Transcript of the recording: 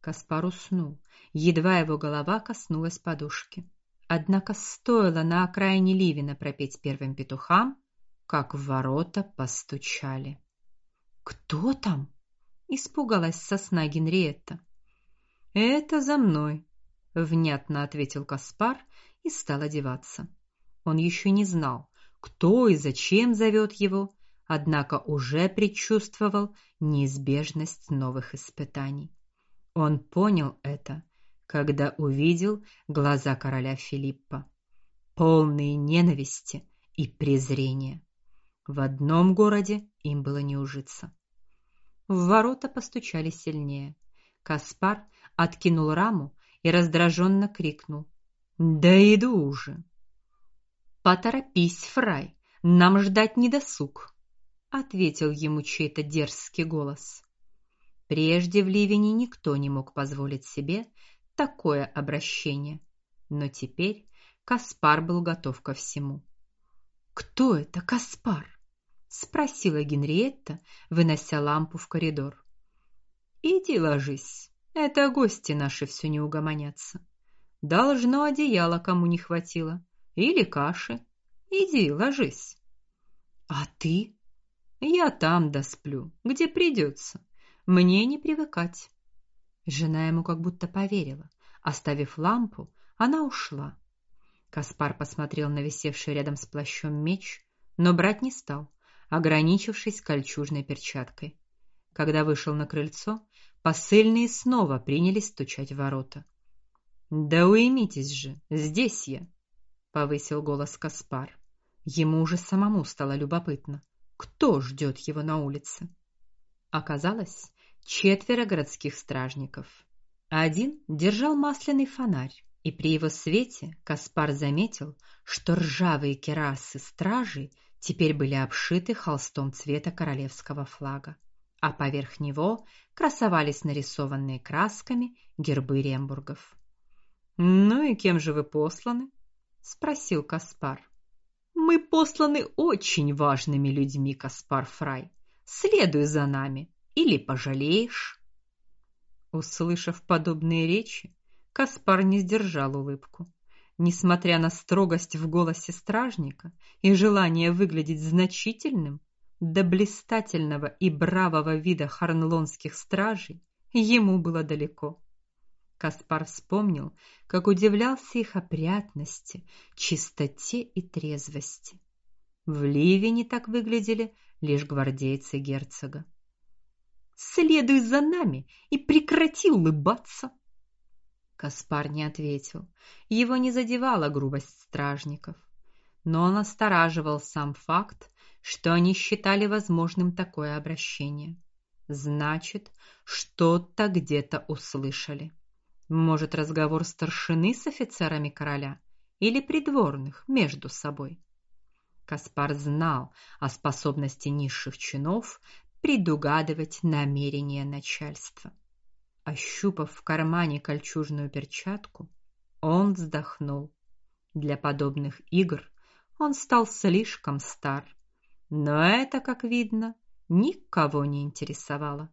Каспар уснул, едва его голова коснулась подушки. Однако стоило на окраине Ливина пропеть первым петухам, как в ворота постучали. Кто там? испугалась сосна Генриетта. Это за мной, внятно ответил Каспар и стал одеваться. Он еще не знал, кто и зачем зовет его, однако уже предчувствовал неизбежность новых испытаний. Он понял это, когда увидел глаза короля Филиппа, полные ненависти и презрения. В одном городе им было не ужиться. В ворота постучали сильнее. Каспар откинул раму и раздраженно крикнул: "Да иду уже!" "Поторопись, фрай, нам ждать не досуг", ответил ему чей-то дерзкий голос. Прежде в Ливине никто не мог позволить себе такое обращение, но теперь Каспар был готов ко всему. Кто это Каспар? спросила Генриетта, вынося лампу в коридор. Иди ложись. Это гости наши все не угомонятся. Должно одеяла кому не хватило или каши. Иди, ложись. А ты? Я там досплю, где придется. Мне не привыкать. Жена ему как будто поверила. Оставив лампу, она ушла. Каспар посмотрел на висевший рядом с плащом меч, но брать не стал, ограничившись кольчужной перчаткой. Когда вышел на крыльцо, посыльные снова принялись стучать в ворота. "Да уймитесь же, здесь я", повысил голос Каспар. Ему уже самому стало любопытно, кто ждет его на улице. Оказалось, четверо городских стражников. Один держал масляный фонарь, и при его свете Каспар заметил, что ржавые керасы стражей теперь были обшиты холстом цвета королевского флага, а поверх него красовались нарисованные красками гербы рембургов. "Ну и кем же вы посланы?" спросил Каспар. "Мы посланы очень важными людьми, Каспар Фрай. Следуй за нами, или пожалеешь. Услышав подобные речи, Каспар не сдержал улыбку. Несмотря на строгость в голосе стражника и желание выглядеть значительным, до блистательного и бравого вида харнлонских стражей ему было далеко. Каспар вспомнил, как удивлялся их опрятности, чистоте и трезвости. В Ливине так выглядели лишь гвардейцы герцога. Следуй за нами и прекрати улыбаться. Каспар не ответил. Его не задевала грубость стражников, но он останавливал сам факт, что они считали возможным такое обращение. Значит, что-то где-то услышали. Может, разговор старшины с офицерами короля или придворных между собой. Каспар знал о способности низших чинов предугадывать намерения начальства. Ощупав в кармане кольчужную перчатку, он вздохнул. Для подобных игр он стал слишком стар, но это, как видно, никого не интересовало.